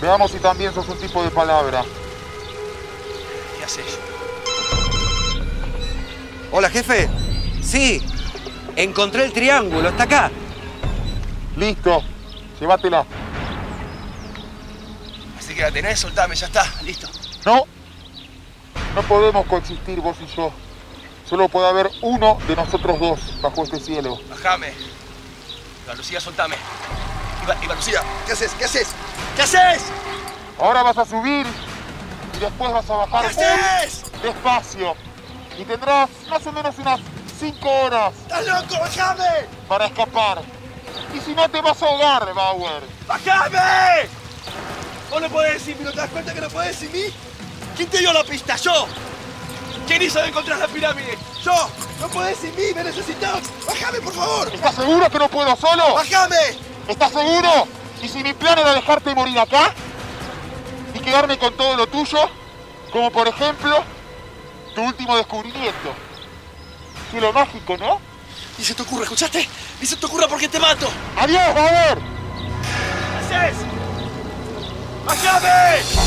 Veamos si también sos un tipo de palabra. ¿Qué haces? Hola, jefe. Sí, encontré el triángulo, está acá. Listo, llévatela. Así que la tenés, soltame, ya está, listo. No, no podemos coexistir vos y yo. Solo puede haber uno de nosotros dos bajo este cielo. Bajame. Iván Lucía, soltame. Iván, Iván Lucía, ¿qué haces? ¿Qué haces? ¿Qué haces? Ahora vas a subir y después vas a bajar ¿Qué haces? despacio. Y tendrás más o menos unas cinco horas ¡Estás loco! ¡Bajame! para escapar. Y si no te vas a ahogar, Bauer. ¡Bajame! Vos no podés sin mí, ¿no te das cuenta que no podés sin mí? ¿Quién te dio la pista? ¡Yo! ¿Quién hizo de encontrar la pirámide? ¡Yo! ¡No podés sin mí! ¡Me necesitas! ¡Bajame, por favor! ¿Estás seguro que no puedo solo? ¡Bajame! ¿Estás seguro? ¿Y si mi plan era dejarte morir acá? ¿Y quedarme con todo lo tuyo? Como por ejemplo, tu último descubrimiento. Cielo mágico, ¿no? Ni se te ocurra, ¿escuchaste? Ni se te ocurra porque te mato. ¡Adiós, Bauer! ¿Qué haces?